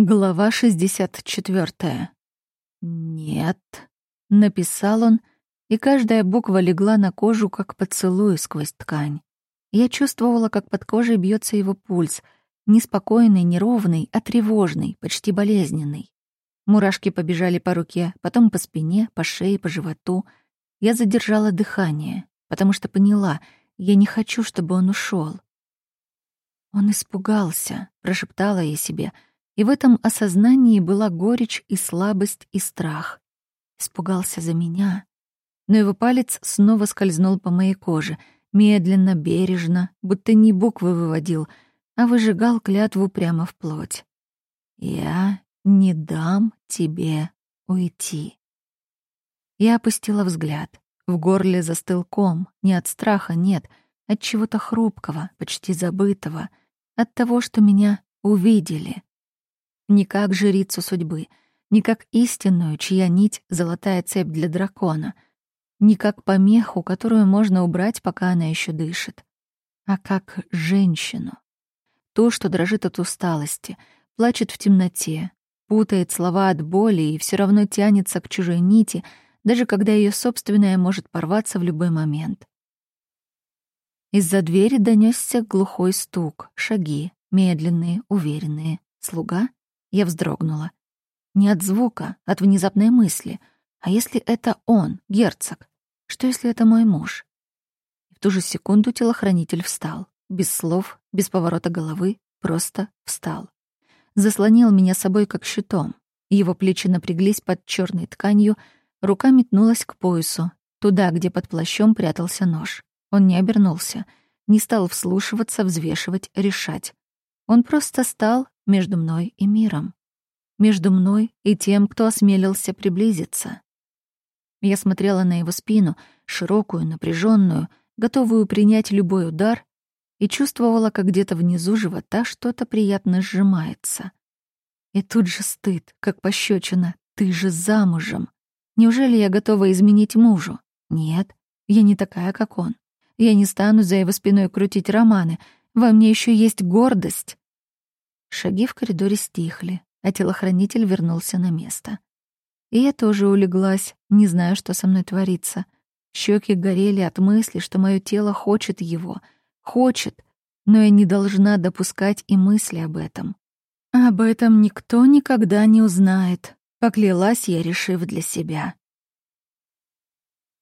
Глава 64. «Нет», — написал он, и каждая буква легла на кожу, как поцелуй сквозь ткань. Я чувствовала, как под кожей бьется его пульс, неспокойный, неровный, а тревожный, почти болезненный. Мурашки побежали по руке, потом по спине, по шее, по животу. Я задержала дыхание, потому что поняла, я не хочу, чтобы он ушел. «Он испугался», — прошептала я себе — и в этом осознании была горечь и слабость и страх. Испугался за меня. Но его палец снова скользнул по моей коже, медленно, бережно, будто не буквы выводил, а выжигал клятву прямо в плоть. «Я не дам тебе уйти». Я опустила взгляд. В горле застыл ком, не от страха, нет, от чего-то хрупкого, почти забытого, от того, что меня увидели — не как жрицу судьбы, не как истинную, чья нить — золотая цепь для дракона, не как помеху, которую можно убрать, пока она еще дышит, а как женщину. То, что дрожит от усталости, плачет в темноте, путает слова от боли и все равно тянется к чужой нити, даже когда ее собственная может порваться в любой момент. Из-за двери донесся глухой стук, шаги, медленные, уверенные. Слуга? Я вздрогнула. Не от звука, от внезапной мысли. А если это он, герцог? Что если это мой муж? В ту же секунду телохранитель встал. Без слов, без поворота головы, просто встал. Заслонил меня собой как щитом. Его плечи напряглись под черной тканью, рука метнулась к поясу, туда, где под плащом прятался нож. Он не обернулся, не стал вслушиваться, взвешивать, решать. Он просто стал между мной и миром. Между мной и тем, кто осмелился приблизиться. Я смотрела на его спину, широкую, напряженную, готовую принять любой удар, и чувствовала, как где-то внизу живота что-то приятно сжимается. И тут же стыд, как пощечина. «Ты же замужем!» Неужели я готова изменить мужу? Нет, я не такая, как он. Я не стану за его спиной крутить романы. Во мне еще есть гордость. Шаги в коридоре стихли, а телохранитель вернулся на место. И я тоже улеглась, не знаю, что со мной творится. Щеки горели от мысли, что мое тело хочет его. Хочет, но я не должна допускать и мысли об этом. Об этом никто никогда не узнает, поклялась я, решив для себя.